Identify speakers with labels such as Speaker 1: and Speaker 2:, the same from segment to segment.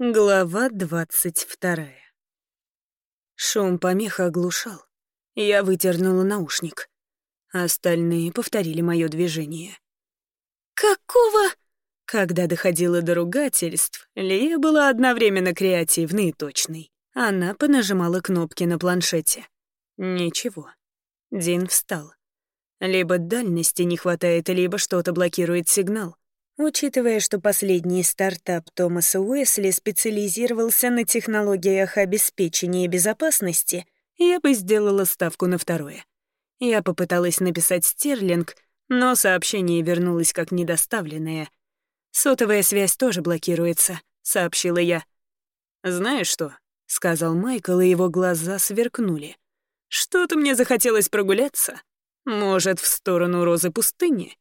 Speaker 1: Глава двадцать вторая. Шум помеха оглушал. Я вытернула наушник. Остальные повторили мое движение. «Какого?» Когда доходило до ругательств, Лия была одновременно креативной и точной. Она понажимала кнопки на планшете. Ничего. Дин встал. Либо дальности не хватает, либо что-то блокирует сигнал. Учитывая, что последний стартап Томаса Уэсли специализировался на технологиях обеспечения безопасности, я бы сделала ставку на второе. Я попыталась написать Стерлинг, но сообщение вернулось как недоставленное. «Сотовая связь тоже блокируется», — сообщила я. «Знаешь что?» — сказал Майкл, и его глаза сверкнули. «Что-то мне захотелось прогуляться. Может, в сторону розы пустыни?»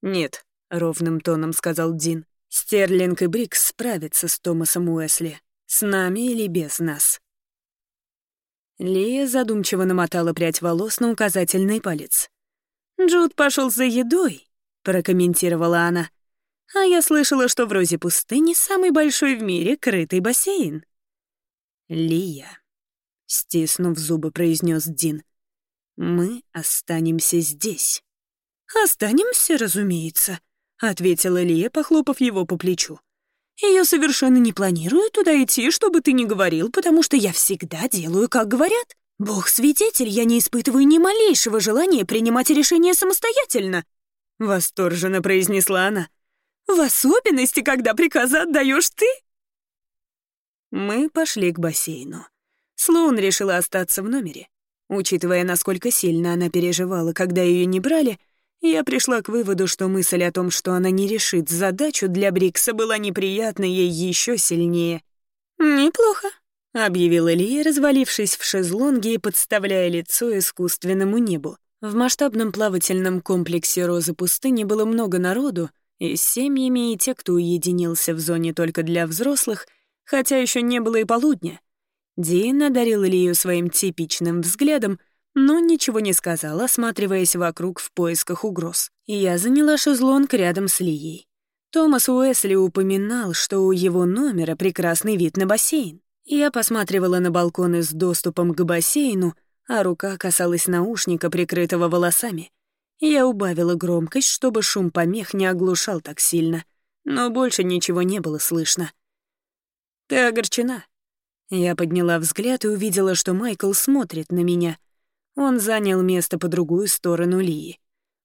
Speaker 1: «Нет», — ровным тоном сказал Дин. «Стерлинг и Брикс справятся с Томасом Уэсли. С нами или без нас». Лия задумчиво намотала прядь волос на указательный палец. «Джуд пошел за едой», — прокомментировала она. «А я слышала, что в Розе пустыни самый большой в мире крытый бассейн». «Лия», — стиснув зубы, произнес Дин, — «мы останемся здесь». «Останемся, разумеется», — ответила Лия, похлопав его по плечу. «И я совершенно не планирую туда идти, чтобы ты не говорил, потому что я всегда делаю, как говорят. Бог свидетель, я не испытываю ни малейшего желания принимать решения самостоятельно», — восторженно произнесла она. «В особенности, когда приказы отдаешь ты». Мы пошли к бассейну. Слоун решила остаться в номере. Учитывая, насколько сильно она переживала, когда ее не брали, я пришла к выводу, что мысль о том, что она не решит задачу для Брикса, была неприятна ей еще сильнее. «Неплохо», — объявила Лия, развалившись в шезлонге и подставляя лицо искусственному небу. В масштабном плавательном комплексе «Розы пустыни» было много народу, и с семьями, и те, кто уединился в зоне только для взрослых, хотя еще не было и полудня. Дин одарил Лию своим типичным взглядом — но ничего не сказал, осматриваясь вокруг в поисках угроз. И я заняла шезлонг рядом с Лией. Томас Уэсли упоминал, что у его номера прекрасный вид на бассейн. Я посматривала на балконы с доступом к бассейну, а рука касалась наушника, прикрытого волосами. Я убавила громкость, чтобы шум помех не оглушал так сильно, но больше ничего не было слышно. «Ты огорчена?» Я подняла взгляд и увидела, что Майкл смотрит на меня — он занял место по другую сторону Лии.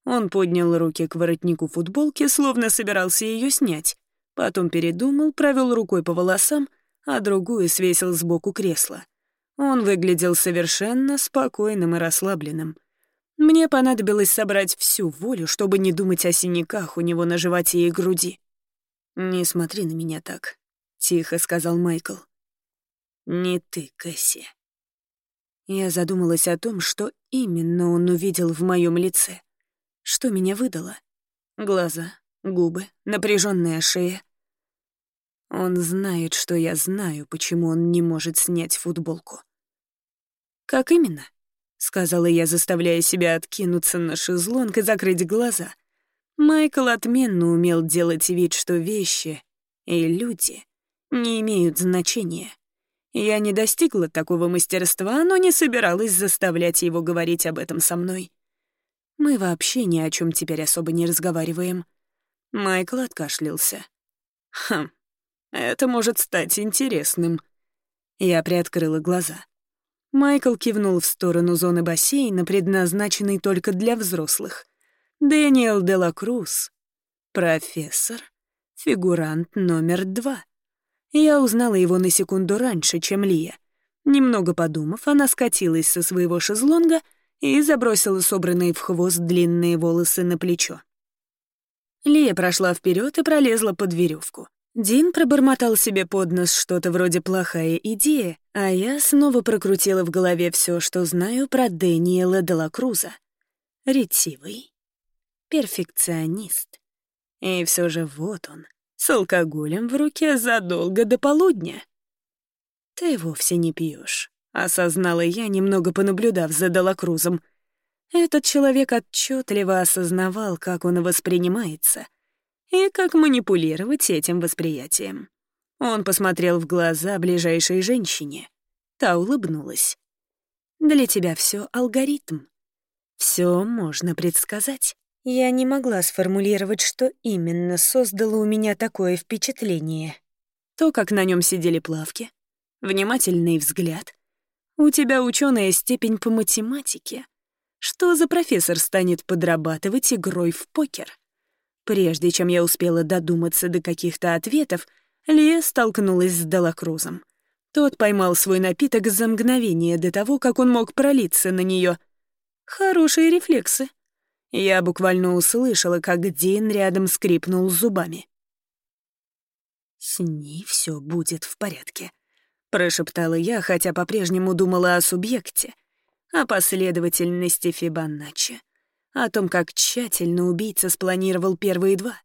Speaker 1: Он поднял руки к воротнику футболки, словно собирался ее снять. Потом передумал, провел рукой по волосам, а другую свесил сбоку кресла. Он выглядел совершенно спокойным и расслабленным. Мне понадобилось собрать всю волю, чтобы не думать о синяках у него на животе и груди. «Не смотри на меня так», — тихо сказал Майкл. «Не ты, Кэсси». Я задумалась о том, что именно он увидел в моем лице. Что меня выдало? Глаза, губы, напряженная шея. Он знает, что я знаю, почему он не может снять футболку. «Как именно?» — сказала я, заставляя себя откинуться на шезлонг и закрыть глаза. Майкл отменно умел делать вид, что вещи и люди не имеют значения. Я не достигла такого мастерства, но не собиралась заставлять его говорить об этом со мной. Мы вообще ни о чем теперь особо не разговариваем. Майкл откашлялся. Хм, это может стать интересным. Я приоткрыла глаза. Майкл кивнул в сторону зоны бассейна, предназначенной только для взрослых. Дэниел Делакрус, профессор, фигурант номер два. Я узнала его на секунду раньше, чем Лия. Немного подумав, она скатилась со своего шезлонга и забросила собранные в хвост длинные волосы на плечо. Лия прошла вперед и пролезла под веревку. Дин пробормотал себе под нос что-то вроде «плохая идея», а я снова прокрутила в голове все, что знаю про Дэниела Делакруза. Ретивый, перфекционист. И все же вот он, с алкоголем в руке задолго до полудня. «Ты вовсе не пьешь, осознала я, немного понаблюдав за Далакрузом. Этот человек отчетливо осознавал, как он воспринимается и как манипулировать этим восприятием. Он посмотрел в глаза ближайшей женщине. Та улыбнулась. «Для тебя все алгоритм. Все можно предсказать». Я не могла сформулировать, что именно создало у меня такое впечатление. То, как на нем сидели плавки, внимательный взгляд. У тебя ученая степень по математике. Что за профессор станет подрабатывать игрой в покер? Прежде чем я успела додуматься до каких-то ответов, Лия столкнулась с Делакрузом. Тот поймал свой напиток за мгновение до того, как он мог пролиться на нее. Хорошие рефлексы. Я буквально услышала, как Дин рядом скрипнул зубами. «С ней все будет в порядке», — прошептала я, хотя по-прежнему думала о субъекте, о последовательности Фибоначчи, о том, как тщательно убийца спланировал первые два.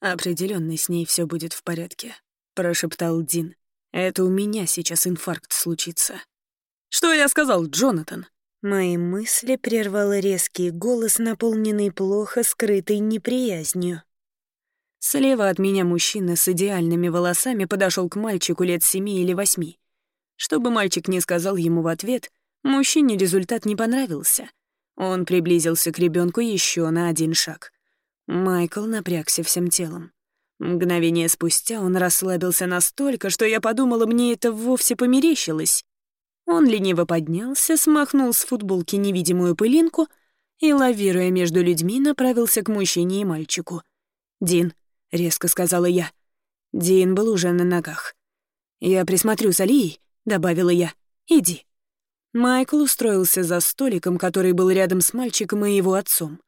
Speaker 1: Определенно с ней все будет в порядке», — прошептал Дин. «Это у меня сейчас инфаркт случится». «Что я сказал, Джонатан?» Мои мысли прервал резкий голос, наполненный плохо скрытой неприязнью. Слева от меня мужчина с идеальными волосами подошел к мальчику лет семи или восьми. Чтобы мальчик не сказал ему в ответ, мужчине результат не понравился. Он приблизился к ребенку еще на один шаг. Майкл напрягся всем телом. Мгновение спустя он расслабился настолько, что я подумала, мне это вовсе померещилось. Он лениво поднялся, смахнул с футболки невидимую пылинку и, лавируя между людьми, направился к мужчине и мальчику. «Дин», — резко сказала я. Дин был уже на ногах. «Я присмотрю за Лией», — добавила я. «Иди». Майкл устроился за столиком, который был рядом с мальчиком и его отцом.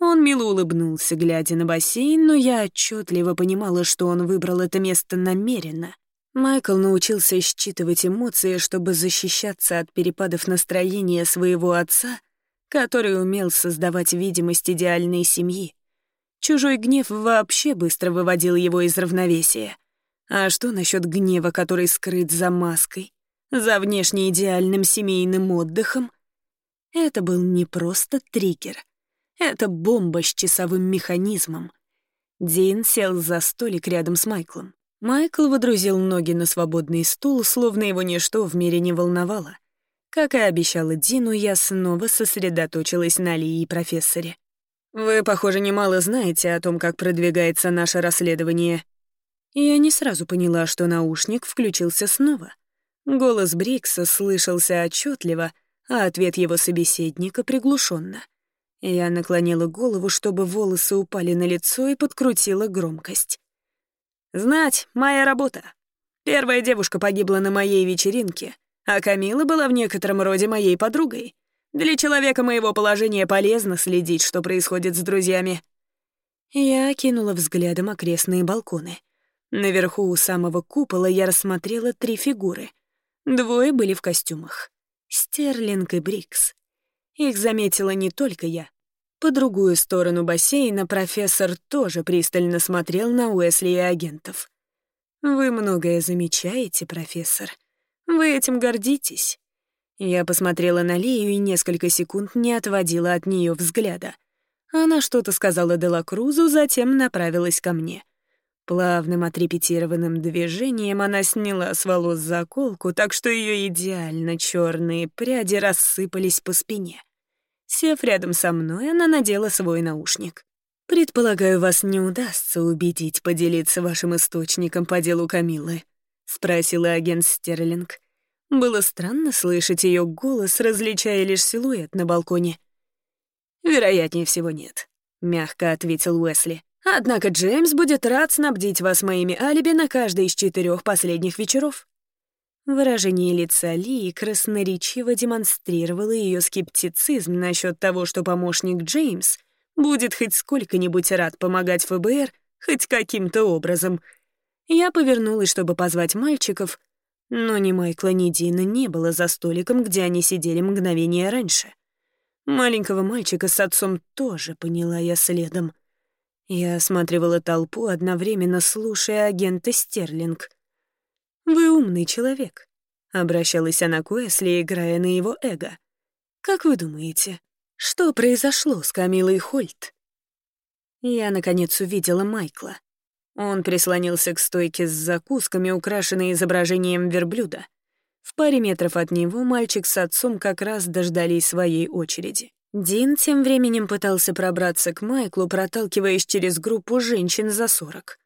Speaker 1: Он мило улыбнулся, глядя на бассейн, но я отчетливо понимала, что он выбрал это место намеренно. Майкл научился считывать эмоции, чтобы защищаться от перепадов настроения своего отца, который умел создавать видимость идеальной семьи. Чужой гнев вообще быстро выводил его из равновесия. А что насчет гнева, который скрыт за маской, за внешне идеальным семейным отдыхом? Это был не просто триггер. Это бомба с часовым механизмом. Дин сел за столик рядом с Майклом. Майкл водрузил ноги на свободный стул, словно его ничто в мире не волновало. Как и обещала Дину, я снова сосредоточилась на Ли и профессоре. «Вы, похоже, немало знаете о том, как продвигается наше расследование». Я не сразу поняла, что наушник включился снова. Голос Брикса слышался отчетливо, а ответ его собеседника приглушенно. Я наклонила голову, чтобы волосы упали на лицо и подкрутила громкость. Знать — моя работа. Первая девушка погибла на моей вечеринке, а Камила была в некотором роде моей подругой. Для человека моего положения полезно следить, что происходит с друзьями. Я кинула взглядом окрестные балконы. Наверху у самого купола я рассмотрела три фигуры. Двое были в костюмах. Стерлинг и Брикс. Их заметила не только я. По другую сторону бассейна профессор тоже пристально смотрел на Уэсли и агентов. «Вы многое замечаете, профессор. Вы этим гордитесь». Я посмотрела на Лею и несколько секунд не отводила от нее взгляда. Она что-то сказала Делакрузу, затем направилась ко мне. Плавным отрепетированным движением она сняла с волос заколку, так что ее идеально черные пряди рассыпались по спине. Сев рядом со мной, она надела свой наушник. «Предполагаю, вас не удастся убедить поделиться вашим источником по делу Камилы», — спросила агент Стерлинг. Было странно слышать ее голос, различая лишь силуэт на балконе. «Вероятнее всего, нет», — мягко ответил Уэсли. «Однако Джеймс будет рад снабдить вас моими алиби на каждый из четырех последних вечеров. Выражение лица Ли красноречиво демонстрировало ее скептицизм насчет того, что помощник Джеймс будет хоть сколько-нибудь рад помогать ФБР хоть каким-то образом. Я повернулась, чтобы позвать мальчиков, но ни Майкла, ни Дина не было за столиком, где они сидели мгновение раньше. Маленького мальчика с отцом тоже поняла я следом. Я осматривала толпу, одновременно слушая агента Стерлинг — «Вы умный человек», — обращалась она к Уэсли, играя на его эго. «Как вы думаете, что произошло с Камилой Хольт?» Я, наконец, увидела Майкла. Он прислонился к стойке с закусками, украшенной изображением верблюда. В паре метров от него мальчик с отцом как раз дождались своей очереди. Дин тем временем пытался пробраться к Майклу, проталкиваясь через группу женщин за сорок.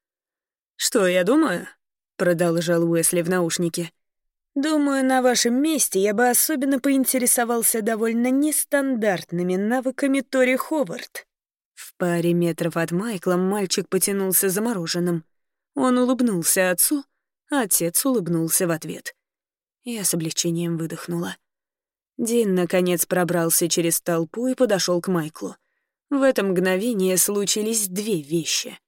Speaker 1: «Что я думаю?» — продолжал Уэсли в наушнике. «Думаю, на вашем месте я бы особенно поинтересовался довольно нестандартными навыками Тори Ховард». В паре метров от Майкла мальчик потянулся за мороженым. Он улыбнулся отцу, а отец улыбнулся в ответ. Я с облегчением выдохнула. Дин, наконец, пробрался через толпу и подошел к Майклу. В это мгновение случились две вещи.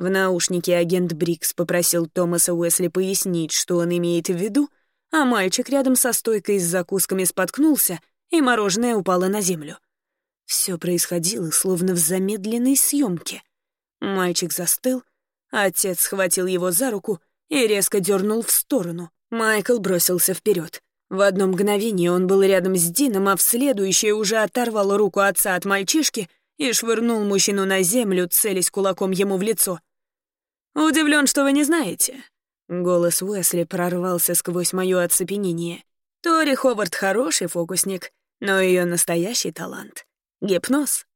Speaker 1: В наушнике агент Брикс попросил Томаса Уэсли пояснить, что он имеет в виду, а мальчик рядом со стойкой с закусками споткнулся, и мороженое упало на землю. Все происходило, словно в замедленной съемке. Мальчик застыл, отец схватил его за руку и резко дернул в сторону. Майкл бросился вперед. В одно мгновение он был рядом с Дином, а в следующее уже оторвал руку отца от мальчишки и швырнул мужчину на землю, целясь кулаком ему в лицо. «Удивлен, что вы не знаете». Голос Уэсли прорвался сквозь мое оцепенение. Тори Ховард хороший фокусник, но ее настоящий талант — гипноз.